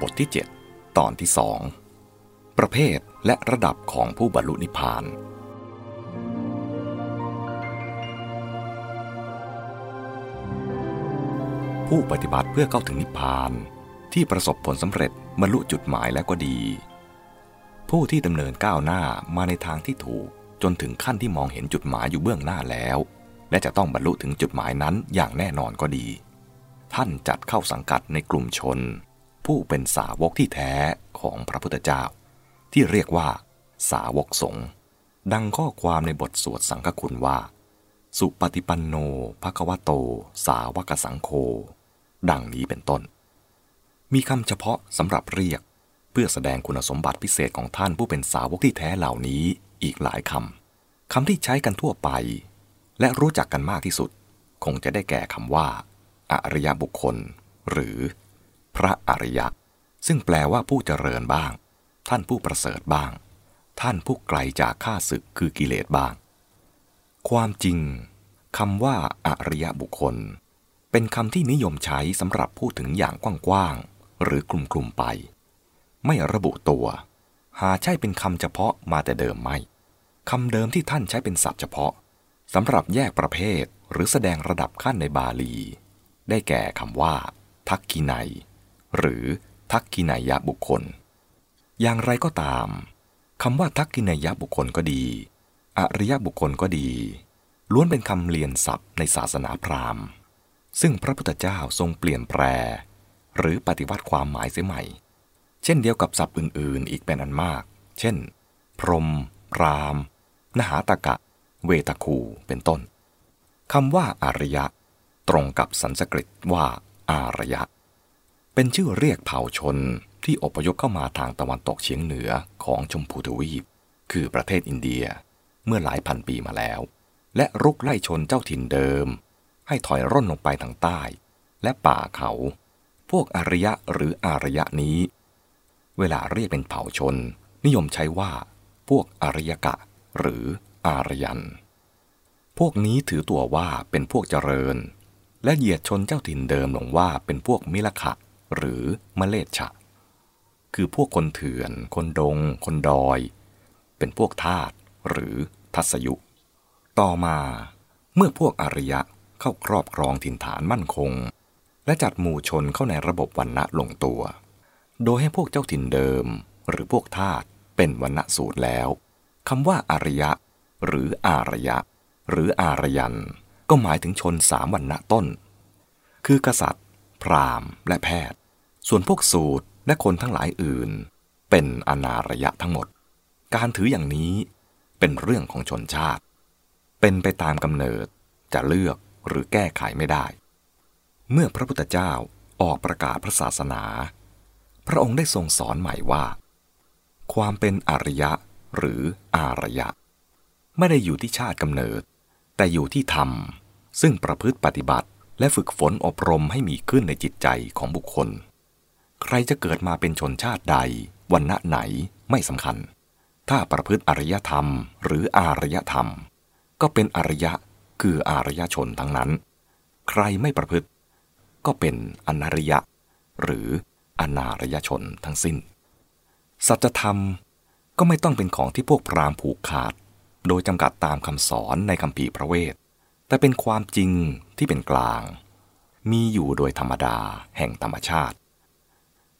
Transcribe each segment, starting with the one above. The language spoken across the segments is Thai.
บทที่ 7 ตอนที่สองประเภทและระดับของผู้บรรลุนิพพาน ผู้ปฏิบัติเพื่อเข้าถึงนิพพานที่ประสบผลสำเร็จบรรลุจุดหมายแล้วก็ดี ผู้ที่ดำเนินก้าวหน้ามาในทางที่ถูกจนถึงขั้นที่มองเห็นจุดหมายอยู่เบื้องหน้าแล้ว และจะต้องบรรลุถึงจุดหมายนั้นอย่างแน่นอนก็ดี ท่านจัดเข้าสังกัดในกลุ่มชน ผู้เป็นสาวกที่แท้ของพระพุทธเจ้า ที่เรียกว่า สาวกสงฆ์ดังข้อความในบทสวดสังฆคุณว่า สุปฏิปันโนภควโต สาวกสังโฆดังนี้เป็นต้น มีคำเฉพาะสำหรับเรียก เพื่อแสดงคุณสมบัติพิเศษของท่านผู้เป็นสาวกที่แท้เหล่านี้อีกหลายคำคำที่ใช้กันทั่วไป และรู้จักกันมากที่สุด คงจะได้แก่คำว่า อริยบุคคล หรือ พระอริยะ ซึ่งแปลว่าผู้เจริญบ้าง ท่านผู้ประเสริฐบ้าง ท่านผู้ไกลจากข้าศึกคือกิเลสบ้าง ความจริงคำว่าอริยบุคคล เป็นคำที่นิยมใช้สำหรับพูดถึงอย่างกว้างๆหรือกลุ่มๆไป ไม่ระบุตัว หาใช่เป็นคำเฉพาะมาแต่เดิมไม่คำเดิมที่ท่านใช้เป็นศัพท์เฉพาะสำหรับแยกประเภทหรือแสดงระดับขั้นในบาลี ได้แก่คำว่า ทักกินัย หรือทักกินัยยบุคคล อย่างไรก็ตามคำว่าทักกินัยยบุคคลก็ดี อริยบุคคลก็ดี ล้วนเป็นคำเรียนศัพท์ในศาสนาพราหมณ์ ซึ่งพระพุทธเจ้าทรงเปลี่ยนแปล หรือปฏิวัติความหมายเสียใหม่ เช่นเดียวกับศัพท์อื่น ๆ อีกเป็นอันมาก เช่น พรมพรามนหาตะกะ เวตคูเป็นต้นคำว่าอารยะ ตรงกับสันสกฤตว่าอารยะ เป็นชื่อเรียกเผ่าชนที่อพยพเข้ามาทางตะวันตกเฉียงเหนือของชมพูทวีป คือประเทศอินเดียเมื่อหลายพันปีมาแล้ว และรุกไล่ชนเจ้าถิ่นเดิม ให้ถอยร่นลงไปทางใต้ และป่าเขา พวกอารยะหรืออารยะนี้ เวลาเรียกเป็นเผ่าชน นิยมใช้ว่า พวกอารยกะ หรืออารยัน พวกนี้ถือตัวว่าเป็นพวกเจริญ และเหยียดชนเจ้าถิ่นเดิมลงว่าเป็นพวกมิลขะ หรือมเลชะ คือพวกคนเถื่อน คนดง คนดอย เป็นพวกทาสหรือทัศยุ ต่อมาเมื่อพวกอารยะเข้าครอบครองถิ่นฐานมั่นคง และจัดหมู่ชนเข้าในระบบวันณะลงตัว โดยให้พวกเจ้าถิ่นเดิม หรือพวกทาสเป็นวันณะสูตรแล้วคำว่าอารยะ หรืออารยะ หรืออารยัน ก็หมายถึงชนสามวันณะต้น คือกษัตริย์ พราหมณ์ และแพทย์ ส่วนพวกสูตรและคนทั้งหลายอื่น เป็นอนาระยะทั้งหมด การถืออย่างนี้เป็นเรื่องของชนชาติ เป็นไปตามกำเนิดจะเลือกหรือแก้ไขไม่ได้ เมื่อพระพุทธเจ้าออกประกาศพระศาสนา พระองค์ได้ทรงสอนใหม่ว่า ความเป็นอริยะหรืออารยะ ไม่ได้อยู่ที่ชาติกำเนิด แต่อยู่ที่ธรรม ซึ่งประพฤติปฏิบัติ และฝึกฝนอบรมให้มีขึ้นในจิตใจของบุคคล ใครจะเกิดมาเป็นชนชาติใดวันณะไหนไม่สำคัญ ถ้าประพฤติอริยธรรม หรืออารยธรรม ก็เป็นอริยะคืออารยชนทั้งนั้น ใครไม่ประพฤติ ก็เป็นอนาริยะ หรืออนารยชนทั้งสิ้น สัจธรรมก็ไม่ต้องเป็นของที่พวกพราหมณ์ผูกขาด โดยจำกัดตามคำสอนในคำภีพระเวท แต่เป็นความจริง ที่เป็นกลาง มีอยู่โดยธรรมดาแห่งธรรมชาติ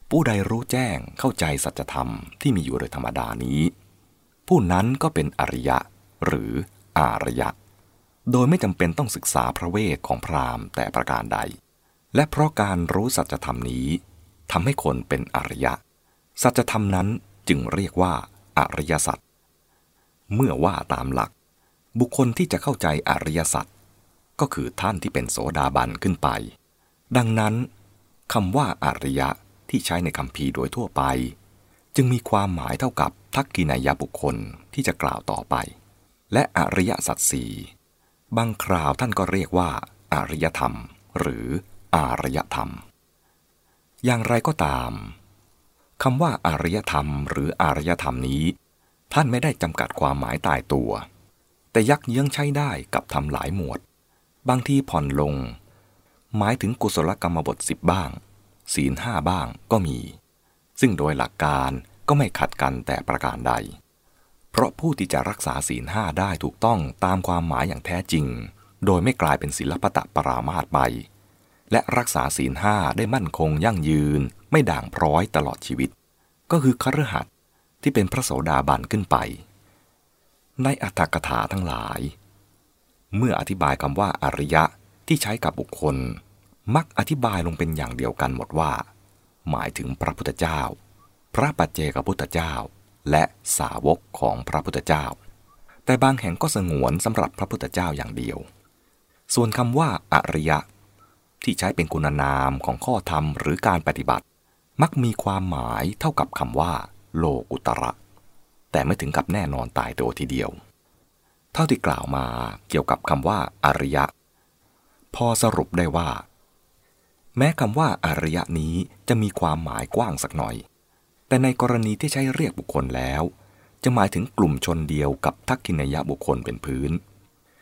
ผู้ใดรู้แจ้งเข้าใจสัจธรรมที่มีอยู่โดยธรรมดานี้ ผู้นั้นก็เป็นอริยะหรืออารยะ โดยไม่จำเป็นต้องศึกษาพระเวทของพราหมณ์แต่ประการใด และเพราะการรู้สัจธรรมนี้ทำให้คนเป็นอริยะ สัจธรรมนั้นจึงเรียกว่าอริยสัจเมื่อว่าตามหลัก บุคคลที่จะเข้าใจอริยสัจ ก็คือท่านที่เป็นโสดาบันขึ้นไป ดังนั้นคำว่าอริยะที่ใช้ในคำพีโดยทั่วไป จึงมีความหมายเท่ากับทักกินายบุคคลที่จะกล่าวต่อไป และอริยสัจสี่บางคราวท่านก็เรียกว่าอริยธรรม หรืออารยธรรม อย่างไรก็ตามคำว่าอารยธรรม หรืออารยธรรมนี้ ท่านไม่ได้จำกัดความหมายตายตัว แต่ยักเยื้องใช้ได้กับทำหลายหมวด บางทีผ่อนลง หมายถึงกุศลกรรมบทสิบบ้าง ศีลห้าบ้างก็มี ซึ่งโดยหลักการก็ไม่ขัดกันแต่ประการใด เพราะผู้ที่จะรักษาศีลห้าได้ถูกต้องตามความหมายอย่างแท้จริง โดยไม่กลายเป็นศิลปตะปรามาตไป และรักษาศีลห้าได้มั่นคงยั่งยืน ไม่ด่างพร้อยตลอดชีวิต ก็คือคฤหัสถ์ที่เป็นพระโสดาบันขึ้นไป ในอัตถกถาทั้งหลาย เมื่ออธิบายคำว่าอริยะที่ใช้กับบุคคล มักอธิบายลงเป็นอย่างเดียวกันหมดว่า หมายถึงพระพุทธเจ้า พระปัจเจกพุทธเจ้า และสาวกของพระพุทธเจ้า แต่บางแห่งก็สงวนสำหรับพระพุทธเจ้าอย่างเดียว ส่วนคำว่าอริยะ ที่ใช้เป็นคุณนามของข้อธรรมหรือการปฏิบัติ มักมีความหมายเท่ากับคำว่า โลกุตระ แต่ไม่ถึงกับแน่นอนตายตัวทีเดียว ท่าที่กล่าวมาเกี่ยวกับคำว่าอริยะ พอสรุปได้ว่า แม้คำว่าอริยะนี้จะมีความหมายกว้างสักหน่อย แต่ในกรณีที่ใช้เรียกบุคคลแล้ว จะหมายถึงกลุ่มชนเดียวกับทักขินยะบุคคลเป็นพื้น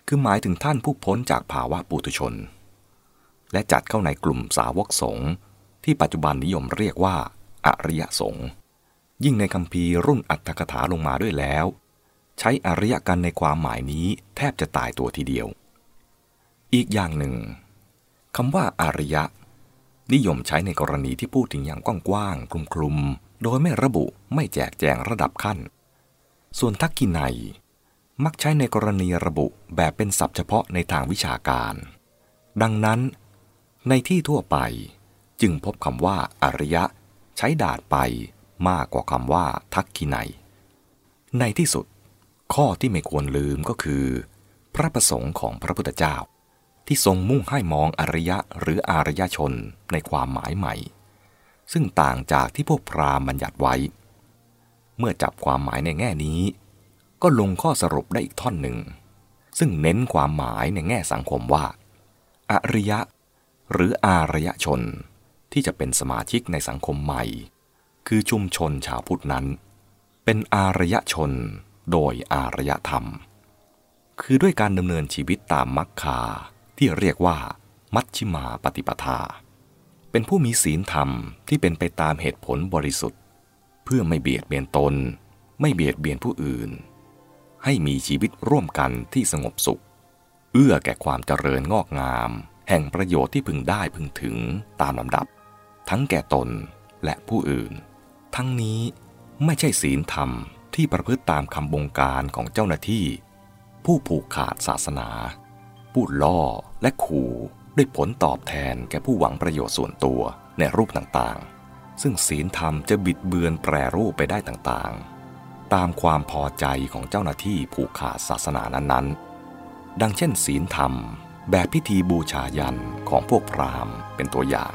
คือหมายถึงท่านผู้พ้นจากภาวะปุถุชน และจัดเข้าในกลุ่มสาวกสงฆ์ที่ปัจจุบันนิยมเรียกว่า อริยสงฆ์ยิ่งในคำพีรุ่นอัตถกถาลงมาด้วยแล้ว ใช้อริยกันในความหมายนี้แทบจะตายตัวทีเดียว อีกอย่างหนึ่งคำว่าอริยะ นิยมใช้ในกรณีที่พูดถึงอย่างกว้างๆคลุมๆ โดยไม่ระบุไม่แจกแจงระดับขั้น ส่วนทักกินัย มักใช้ในกรณีระบุแบบเป็นศัพท์เฉพาะในทางวิชาการ ดังนั้น ในที่ทั่วไปจึงพบคำว่าอริยะ ใช้ดาดไปมากกว่าคำว่าทักกินัย ในที่สุด ข้อที่ไม่ควรลืมก็คือ พระประสงค์ของพระพุทธเจ้า ที่ทรงมุ่งให้มองอริยะหรืออารยชนในความหมายใหม่ ซึ่งต่างจากที่พวกพราหมณ์บัญญัติไว้ เมื่อจับความหมายในแง่นี้ ก็ลงข้อสรุปได้อีกท่อนหนึ่ง ซึ่งเน้นความหมายในแง่สังคมว่า อริยะ หรืออารยชนที่จะเป็นสมาชิกในสังคมใหม่ คือชุมชนชาวพุทธนั้น เป็นอารยชน โดยอารยธรรม คือด้วยการดำเนินชีวิตตามมรรคาที่เรียกว่า มัชชิมาปฏิปทา เป็นผู้มีศีลธรรมที่เป็นไปตามเหตุผลบริสุทธิ์ เพื่อไม่เบียดเบียนตน ไม่เบียดเบียนผู้อื่น ให้มีชีวิตร่วมกันที่สงบสุข เอื้อแก่ความเจริญงอกงาม แห่งประโยชน์ที่พึงได้พึงถึงตามลำดับ ทั้งแก่ตนและผู้อื่น ทั้งนี้ไม่ใช่ศีลธรรม ที่ประพฤติตามคำบงการของเจ้าหน้าที่ ผู้ผูกขาดศาสนาผู้ล่อและขู่ด้วยผลตอบแทนแก่ผู้หวังประโยชน์ส่วนตัวในรูปต่างๆ ซึ่งศีลธรรมจะบิดเบือนแปรรูปไปได้ต่างๆ ตามความพอใจของเจ้าหน้าที่ผูกขาดศาสนานั้นๆ ดังเช่น ศีลธรรมแบบพิธีบูชายันของพวกพราหมณ์เป็นตัวอย่าง